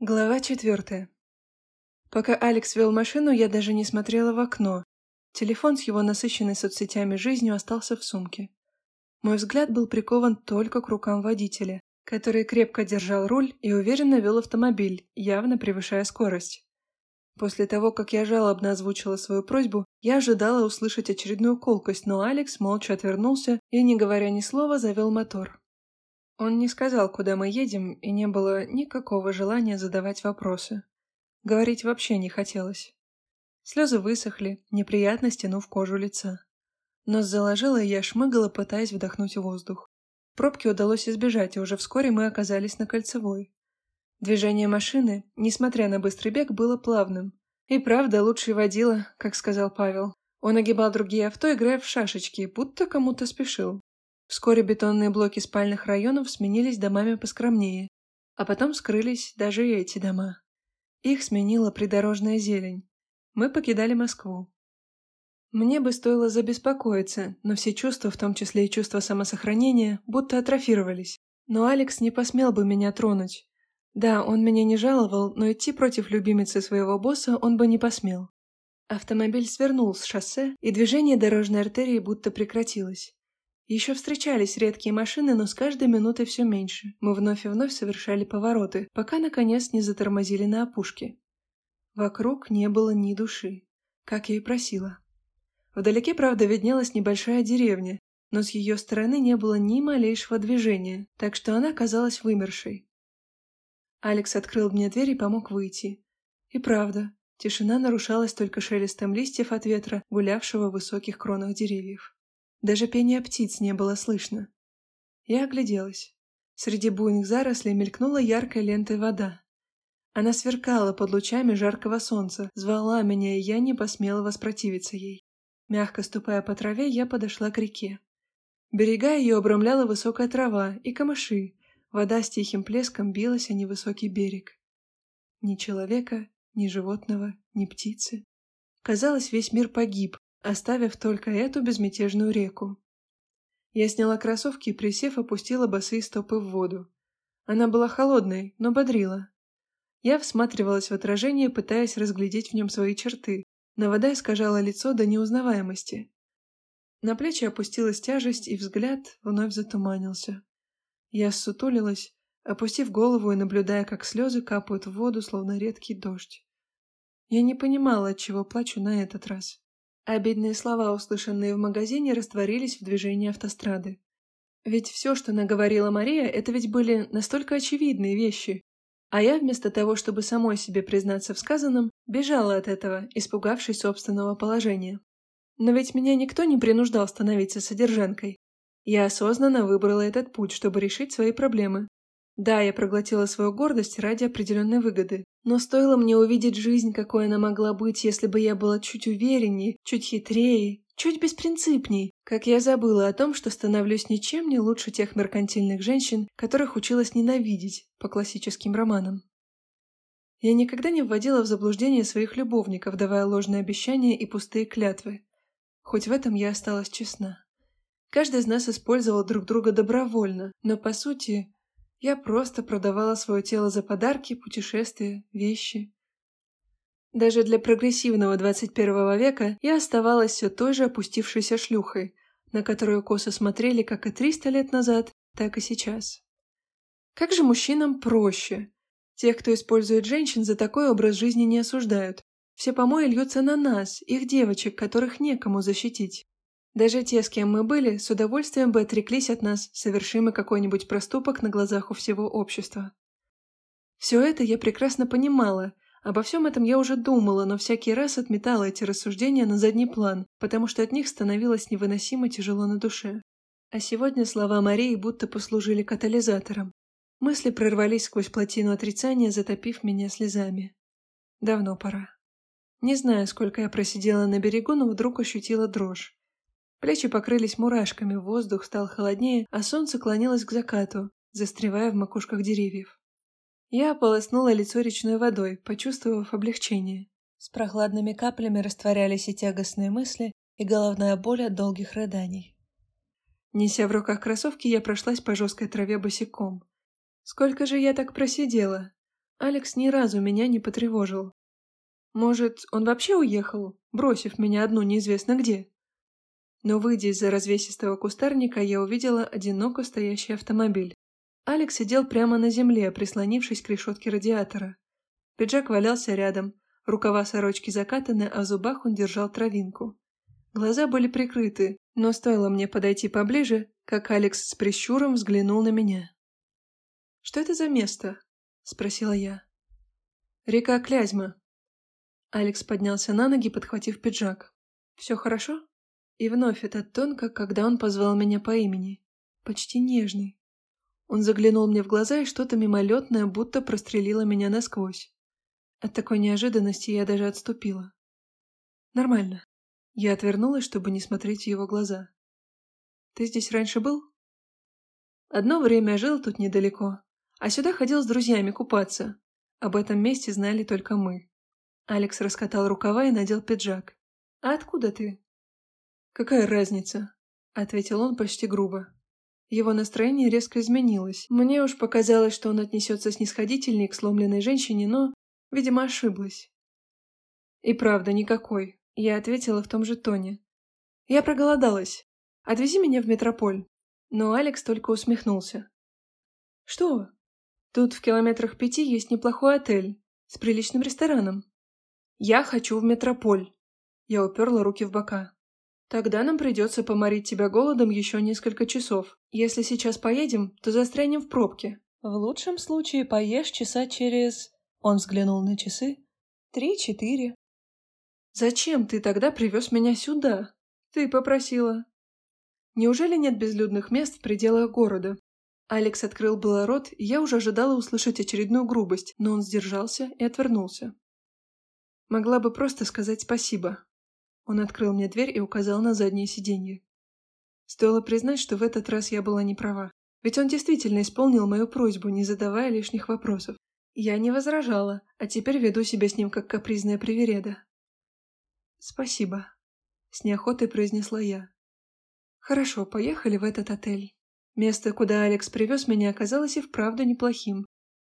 Глава четвертая. Пока Алекс вел машину, я даже не смотрела в окно. Телефон с его насыщенной соцсетями жизнью остался в сумке. Мой взгляд был прикован только к рукам водителя, который крепко держал руль и уверенно вел автомобиль, явно превышая скорость. После того, как я жалобно озвучила свою просьбу, я ожидала услышать очередную колкость, но Алекс молча отвернулся и, не говоря ни слова, завел мотор. Он не сказал, куда мы едем, и не было никакого желания задавать вопросы. Говорить вообще не хотелось. Слезы высохли, неприятно стянув кожу лица. Нос заложила, и я шмыгала, пытаясь вдохнуть воздух. Пробки удалось избежать, и уже вскоре мы оказались на кольцевой. Движение машины, несмотря на быстрый бег, было плавным. И правда, лучший водила, как сказал Павел. Он огибал другие авто, играя в шашечки, будто кому-то спешил. Вскоре бетонные блоки спальных районов сменились домами поскромнее, а потом скрылись даже и эти дома. Их сменила придорожная зелень. Мы покидали Москву. Мне бы стоило забеспокоиться, но все чувства, в том числе и чувство самосохранения, будто атрофировались. Но Алекс не посмел бы меня тронуть. Да, он меня не жаловал, но идти против любимицы своего босса он бы не посмел. Автомобиль свернул с шоссе, и движение дорожной артерии будто прекратилось. Еще встречались редкие машины, но с каждой минутой все меньше. Мы вновь и вновь совершали повороты, пока, наконец, не затормозили на опушке. Вокруг не было ни души, как я и просила. Вдалеке, правда, виднелась небольшая деревня, но с ее стороны не было ни малейшего движения, так что она казалась вымершей. Алекс открыл мне дверь и помог выйти. И правда, тишина нарушалась только шелестом листьев от ветра, гулявшего в высоких кронах деревьев. Даже пения птиц не было слышно. Я огляделась. Среди буйных зарослей мелькнула яркой лентой вода. Она сверкала под лучами жаркого солнца, звала меня, и я не посмела воспротивиться ей. Мягко ступая по траве, я подошла к реке. Берега ее обрамляла высокая трава и камыши. Вода с тихим плеском билась о невысокий берег. Ни человека, ни животного, ни птицы. Казалось, весь мир погиб, оставив только эту безмятежную реку. Я сняла кроссовки и, присев, опустила босые стопы в воду. Она была холодной, но бодрила. Я всматривалась в отражение, пытаясь разглядеть в нем свои черты, но вода искажала лицо до неузнаваемости. На плечи опустилась тяжесть, и взгляд вновь затуманился. Я ссутулилась, опустив голову и наблюдая, как слезы капают в воду, словно редкий дождь. Я не понимала, от чего плачу на этот раз. Обидные слова, услышанные в магазине, растворились в движении автострады. Ведь все, что наговорила Мария, это ведь были настолько очевидные вещи. А я, вместо того, чтобы самой себе признаться в сказанном, бежала от этого, испугавшись собственного положения. Но ведь меня никто не принуждал становиться содержанкой. Я осознанно выбрала этот путь, чтобы решить свои проблемы. Да, я проглотила свою гордость ради определенной выгоды, но стоило мне увидеть жизнь, какой она могла быть, если бы я была чуть увереннее, чуть хитрее, чуть беспринципней, как я забыла о том, что становлюсь ничем не лучше тех меркантильных женщин, которых училась ненавидеть по классическим романам. Я никогда не вводила в заблуждение своих любовников, давая ложные обещания и пустые клятвы. Хоть в этом я осталась честна. Каждый из нас использовал друг друга добровольно, но, по сути, я просто продавала свое тело за подарки, путешествия, вещи. Даже для прогрессивного 21 века я оставалась все той же опустившейся шлюхой, на которую косо смотрели как и 300 лет назад, так и сейчас. Как же мужчинам проще? Тех, кто использует женщин, за такой образ жизни не осуждают. Все помои льются на нас, их девочек, которых некому защитить. Даже те, с кем мы были, с удовольствием бы отреклись от нас, совершим какой-нибудь проступок на глазах у всего общества. Все это я прекрасно понимала, обо всем этом я уже думала, но всякий раз отметала эти рассуждения на задний план, потому что от них становилось невыносимо тяжело на душе. А сегодня слова Марии будто послужили катализатором. Мысли прорвались сквозь плотину отрицания, затопив меня слезами. Давно пора. Не знаю, сколько я просидела на берегу, но вдруг ощутила дрожь. Плечи покрылись мурашками, воздух стал холоднее, а солнце клонилось к закату, застревая в макушках деревьев. Я ополоснула лицо речной водой, почувствовав облегчение. С прохладными каплями растворялись и тягостные мысли, и головная боль от долгих рыданий. Неся в руках кроссовки, я прошлась по жесткой траве босиком. Сколько же я так просидела? Алекс ни разу меня не потревожил. Может, он вообще уехал, бросив меня одну неизвестно где? Но, выйдя из-за развесистого кустарника, я увидела одиноко стоящий автомобиль. Алекс сидел прямо на земле, прислонившись к решетке радиатора. Пиджак валялся рядом, рукава сорочки закатаны, а в зубах он держал травинку. Глаза были прикрыты, но стоило мне подойти поближе, как Алекс с прищуром взглянул на меня. «Что это за место?» — спросила я. «Река Клязьма». Алекс поднялся на ноги, подхватив пиджак. «Все хорошо?» И вновь этот тон, как когда он позвал меня по имени. Почти нежный. Он заглянул мне в глаза, и что-то мимолетное будто прострелило меня насквозь. От такой неожиданности я даже отступила. «Нормально». Я отвернулась, чтобы не смотреть в его глаза. «Ты здесь раньше был?» «Одно время жил тут недалеко, а сюда ходил с друзьями купаться. Об этом месте знали только мы». Алекс раскатал рукава и надел пиджак. «А откуда ты?» «Какая разница?» — ответил он почти грубо. Его настроение резко изменилось. Мне уж показалось, что он отнесется снисходительней к сломленной женщине, но, видимо, ошиблась. «И правда, никакой», — я ответила в том же тоне. «Я проголодалась. Отвези меня в метрополь». Но Алекс только усмехнулся. «Что? Тут в километрах пяти есть неплохой отель с приличным рестораном. Я хочу в метрополь». Я уперла руки в бока. Тогда нам придется поморить тебя голодом еще несколько часов. Если сейчас поедем, то застрянем в пробке. В лучшем случае поешь часа через... Он взглянул на часы. Три-четыре. Зачем ты тогда привез меня сюда? Ты попросила. Неужели нет безлюдных мест в пределах города? Алекс открыл было рот, и я уже ожидала услышать очередную грубость, но он сдержался и отвернулся. Могла бы просто сказать спасибо, он открыл мне дверь и указал на заднее сиденье. Стоило признать, что в этот раз я была не права. Ведь он действительно исполнил мою просьбу, не задавая лишних вопросов. Я не возражала, а теперь веду себя с ним как капризная привереда. «Спасибо», — с неохотой произнесла я. «Хорошо, поехали в этот отель». Место, куда Алекс привез меня, оказалось и вправду неплохим.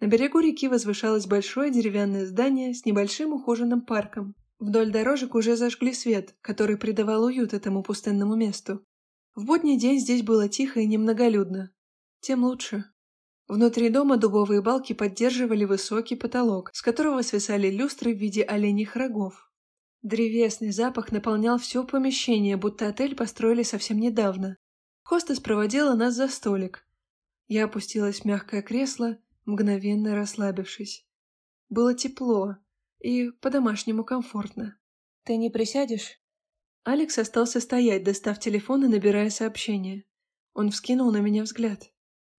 На берегу реки возвышалось большое деревянное здание с небольшим ухоженным парком, Вдоль дорожек уже зажгли свет, который придавал уют этому пустынному месту. В будний день здесь было тихо и немноголюдно. Тем лучше. Внутри дома дубовые балки поддерживали высокий потолок, с которого свисали люстры в виде оленьих рогов. Древесный запах наполнял все помещение, будто отель построили совсем недавно. Хостес проводила нас за столик. Я опустилась в мягкое кресло, мгновенно расслабившись. Было тепло, и по-домашнему комфортно. Ты не присядешь? Алекс остался стоять, достав телефон и набирая сообщение. Он вскинул на меня взгляд.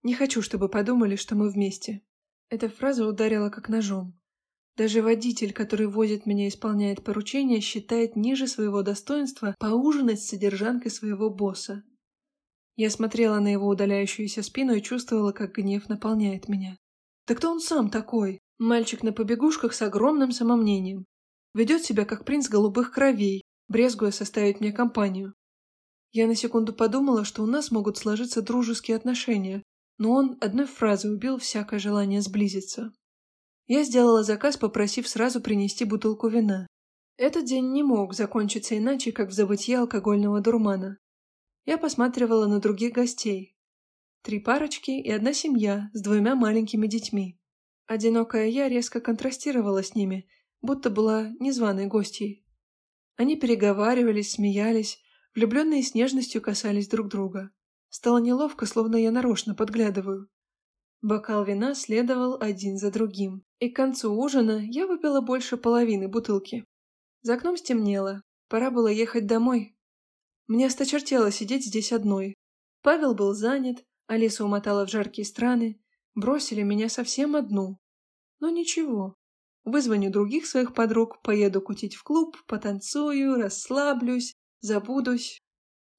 Не хочу, чтобы подумали, что мы вместе. Эта фраза ударила как ножом. Даже водитель, который возит меня и исполняет поручения, считает ниже своего достоинства поужинать с содержанкой своего босса. Я смотрела на его удаляющуюся спину и чувствовала, как гнев наполняет меня. Да кто он сам такой? Мальчик на побегушках с огромным самомнением. Ведет себя как принц голубых кровей, брезгуя составить мне компанию. Я на секунду подумала, что у нас могут сложиться дружеские отношения, но он одной фразой убил всякое желание сблизиться. Я сделала заказ, попросив сразу принести бутылку вина. Этот день не мог закончиться иначе, как в забытье алкогольного дурмана. Я посматривала на других гостей. Три парочки и одна семья с двумя маленькими детьми. Одинокая я резко контрастировала с ними, будто была незваной гостьей. Они переговаривались, смеялись, влюбленные с нежностью касались друг друга. Стало неловко, словно я нарочно подглядываю. Бокал вина следовал один за другим, и к концу ужина я выпила больше половины бутылки. За окном стемнело, пора было ехать домой. Мне осточертело сидеть здесь одной. Павел был занят, Алиса умотала в жаркие страны, Бросили меня совсем одну. Но ничего. Вызвоню других своих подруг, поеду кутить в клуб, потанцую, расслаблюсь, забудусь.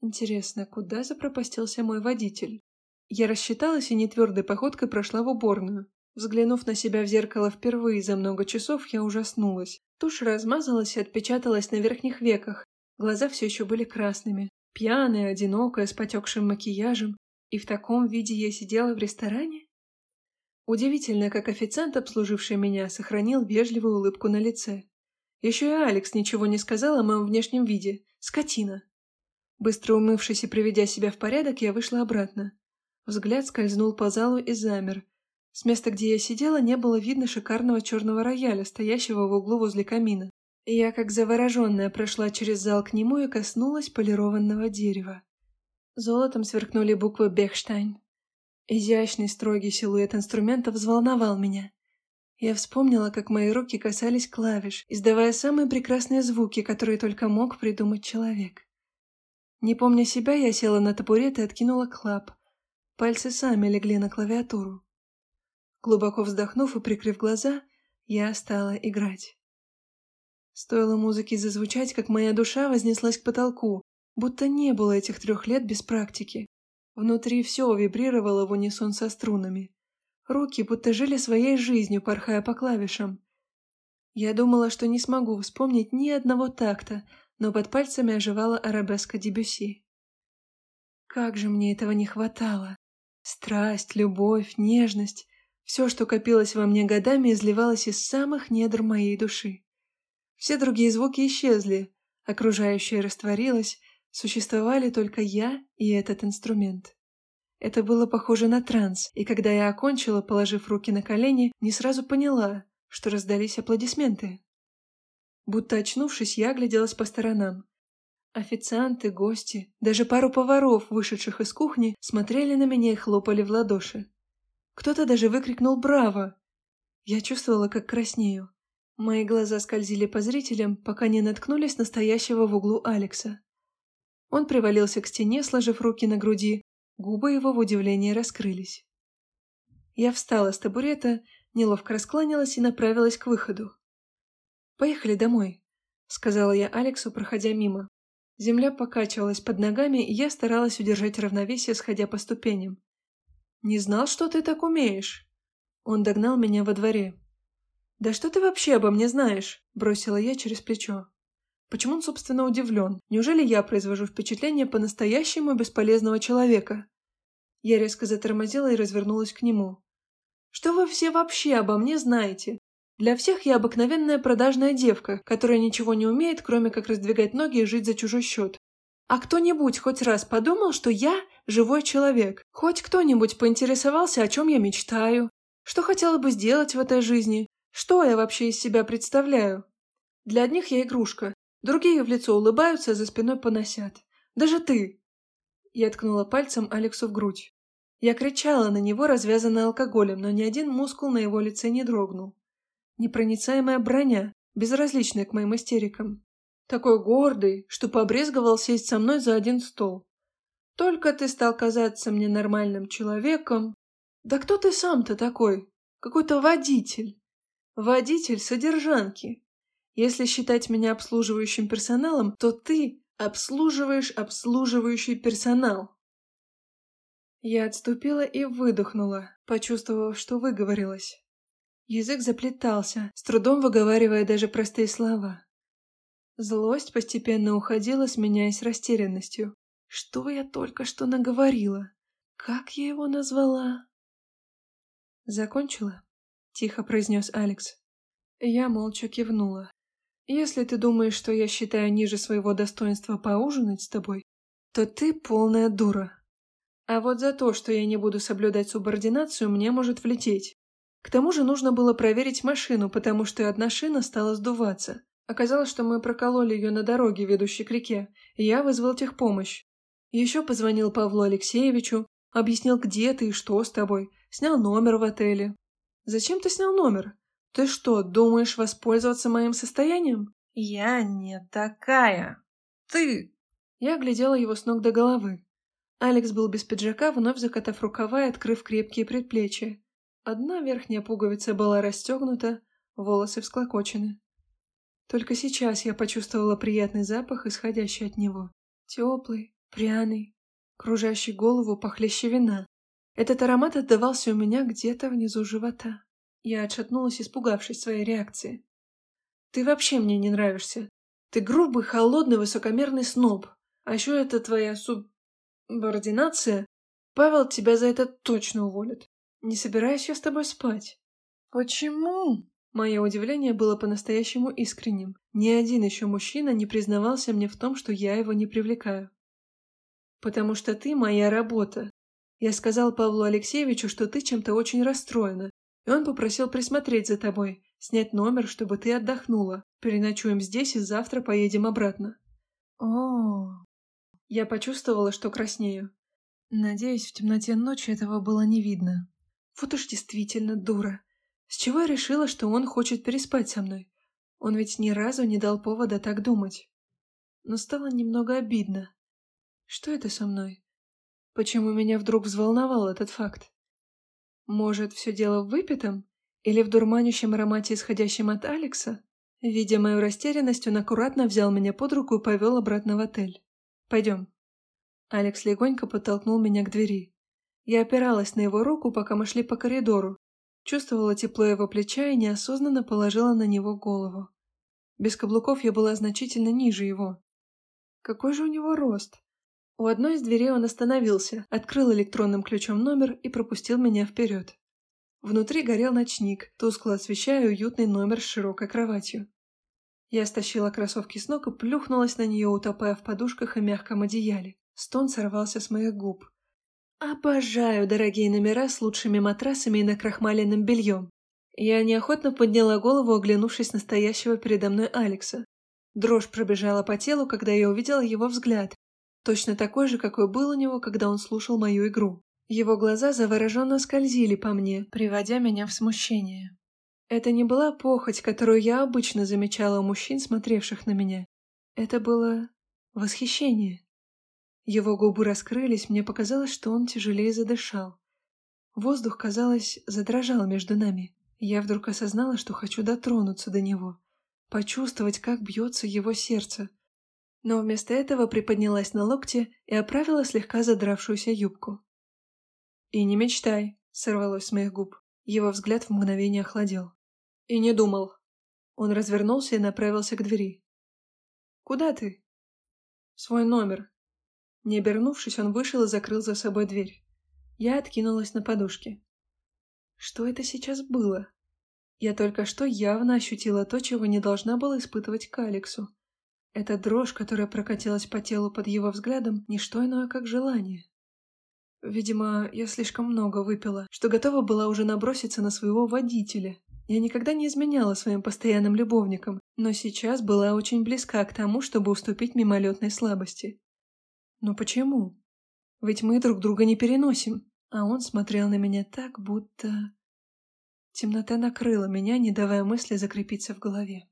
Интересно, куда запропастился мой водитель? Я рассчиталась и нетвердой походкой прошла в уборную. Взглянув на себя в зеркало впервые за много часов, я ужаснулась. Тушь размазалась и отпечаталась на верхних веках. Глаза все еще были красными. Пьяная, одинокая, с потекшим макияжем. И в таком виде я сидела в ресторане? Удивительно, как официант, обслуживший меня, сохранил вежливую улыбку на лице. Еще и Алекс ничего не сказал о моем внешнем виде. Скотина. Быстро умывшись и приведя себя в порядок, я вышла обратно. Взгляд скользнул по залу и замер. С места, где я сидела, не было видно шикарного черного рояля, стоящего в углу возле камина. Я, как завороженная, прошла через зал к нему и коснулась полированного дерева. Золотом сверкнули буквы «Бехштайн». Изящный строгий силуэт инструмента взволновал меня. Я вспомнила, как мои руки касались клавиш, издавая самые прекрасные звуки, которые только мог придумать человек. Не помня себя, я села на табурет и откинула клап. Пальцы сами легли на клавиатуру. Глубоко вздохнув и прикрыв глаза, я стала играть. Стоило музыке зазвучать, как моя душа вознеслась к потолку, будто не было этих трех лет без практики. Внутри все вибрировало в унисон со струнами. Руки будто жили своей жизнью, порхая по клавишам. Я думала, что не смогу вспомнить ни одного такта, но под пальцами оживала арабеска Дебюси. Как же мне этого не хватало! Страсть, любовь, нежность — все, что копилось во мне годами, изливалось из самых недр моей души. Все другие звуки исчезли, окружающее растворилось, Существовали только я и этот инструмент. Это было похоже на транс, и когда я окончила, положив руки на колени, не сразу поняла, что раздались аплодисменты. Будто очнувшись, я огляделась по сторонам. Официанты, гости, даже пару поваров, вышедших из кухни, смотрели на меня и хлопали в ладоши. Кто-то даже выкрикнул «Браво!». Я чувствовала, как краснею. Мои глаза скользили по зрителям, пока не наткнулись на стоящего в углу Алекса. Он привалился к стене, сложив руки на груди. Губы его в удивлении раскрылись. Я встала с табурета, неловко раскланялась и направилась к выходу. «Поехали домой», — сказала я Алексу, проходя мимо. Земля покачивалась под ногами, и я старалась удержать равновесие, сходя по ступеням. «Не знал, что ты так умеешь». Он догнал меня во дворе. «Да что ты вообще обо мне знаешь?» – бросила я через плечо. Почему он, собственно, удивлен? Неужели я произвожу впечатление по-настоящему бесполезного человека? Я резко затормозила и развернулась к нему. Что вы все вообще обо мне знаете? Для всех я обыкновенная продажная девка, которая ничего не умеет, кроме как раздвигать ноги и жить за чужой счет. А кто-нибудь хоть раз подумал, что я живой человек? Хоть кто-нибудь поинтересовался, о чем я мечтаю? Что хотела бы сделать в этой жизни? Что я вообще из себя представляю? Для одних я игрушка, Другие в лицо улыбаются, за спиной поносят. Даже ты!» Я ткнула пальцем Алексу в грудь. Я кричала на него, развязанная алкоголем, но ни один мускул на его лице не дрогнул. Непроницаемая броня, безразличная к моим истерикам. Такой гордый, что побрезговал сесть со мной за один стол. Только ты стал казаться мне нормальным человеком. Да кто ты сам-то такой? Какой-то водитель. Водитель содержанки. Если считать меня обслуживающим персоналом, то ты обслуживаешь обслуживающий персонал. Я отступила и выдохнула, почувствовав, что выговорилась. Язык заплетался, с трудом выговаривая даже простые слова. Злость постепенно уходила, сменяясь растерянностью. Что я только что наговорила? Как я его назвала? «Закончила?» — тихо произнес Алекс. Я молча кивнула. Если ты думаешь, что я считаю ниже своего достоинства поужинать с тобой, то ты полная дура. А вот за то, что я не буду соблюдать субординацию, мне может влететь. К тому же нужно было проверить машину, потому что одна шина стала сдуваться. Оказалось, что мы прокололи ее на дороге, ведущей к реке, и я вызвал техпомощь. Еще позвонил Павлу Алексеевичу, объяснил, где ты и что с тобой, снял номер в отеле. «Зачем ты снял номер?» Ты что, думаешь воспользоваться моим состоянием? Я не такая. Ты... Я глядела его с ног до головы. Алекс был без пиджака, вновь закатав рукава и открыв крепкие предплечья. Одна верхняя пуговица была расстегнута, волосы всклокочены. Только сейчас я почувствовала приятный запах, исходящий от него. Теплый, пряный, кружащий голову похлеще вина. Этот аромат отдавался у меня где-то внизу живота. Я отшатнулась, испугавшись своей реакции. «Ты вообще мне не нравишься. Ты грубый, холодный, высокомерный сноб. А еще это твоя субординация. Павел тебя за это точно уволит. Не собираюсь я с тобой спать. Почему? Мое удивление было по-настоящему искренним. Ни один еще мужчина не признавался мне в том, что я его не привлекаю. «Потому что ты моя работа. Я сказал Павлу Алексеевичу, что ты чем-то очень расстроена, и он попросил присмотреть за тобой, снять номер, чтобы ты отдохнула. Переночуем здесь и завтра поедем обратно». О, Я почувствовала, что краснею. Надеюсь, в темноте ночи этого было не видно. Вот уж действительно дура. С чего я решила, что он хочет переспать со мной? Он ведь ни разу не дал повода так думать. Но стало немного обидно. Что это со мной? Почему меня вдруг взволновал этот факт? Может, все дело в выпитом? Или в дурманящем аромате, исходящем от Алекса? Видя мою растерянность, он аккуратно взял меня под руку и повел обратно в отель. «Пойдем». Алекс легонько подтолкнул меня к двери. Я опиралась на его руку, пока мы шли по коридору, Чувствовала тепло его плеча и неосознанно положила на него голову. Без каблуков я была значительно ниже его. Какой же у него рост? У одной из дверей он остановился, открыл электронным ключом номер и пропустил меня вперед. Внутри горел ночник, тускло освещая уютный номер с широкой кроватью. Я стащила кроссовки с ног и плюхнулась на нее, утопая в подушках и мягком одеяле. Стон сорвался с моих губ. Обожаю дорогие номера с лучшими матрасами и накрахмаленным бельем. Я неохотно подняла голову, оглянувшись на стоящего передо мной Алекса. Дрожь пробежала по телу, когда я увидела его взгляд, точно такой же, какой был у него, когда он слушал мою игру. Его глаза завороженно скользили по мне, приводя меня в смущение. Это не была похоть, которую я обычно замечала у мужчин, смотревших на меня. Это было восхищение. Его губы раскрылись, мне показалось, что он тяжелее задышал. Воздух, казалось, задрожал между нами. Я вдруг осознала, что хочу дотронуться до него, почувствовать, как бьется его сердце. Но вместо этого приподнялась на локте и оправила слегка задравшуюся юбку. «И не мечтай», — сорвалось с моих губ. Его взгляд в мгновение охладел. «И не думал». Он развернулся и направился к двери. «Куда ты?» «В свой номер», не обернувшись, он вышел и закрыл за собой дверь. Я откинулась на подушке. Что это сейчас было? Я только что явно ощутила то, чего не должна была испытывать к Алексу. Эта дрожь, которая прокатилась по телу под его взглядом, не что иное, как желание. Видимо, я слишком много выпила, что готова была уже наброситься на своего водителя. Я никогда не изменяла своим постоянным любовникам, но сейчас была очень близка к тому, чтобы уступить мимолетной слабости. Но почему? Ведь мы друг друга не переносим. А он смотрел на меня так, будто... Темнота накрыла меня, не давая мысли закрепиться в голове.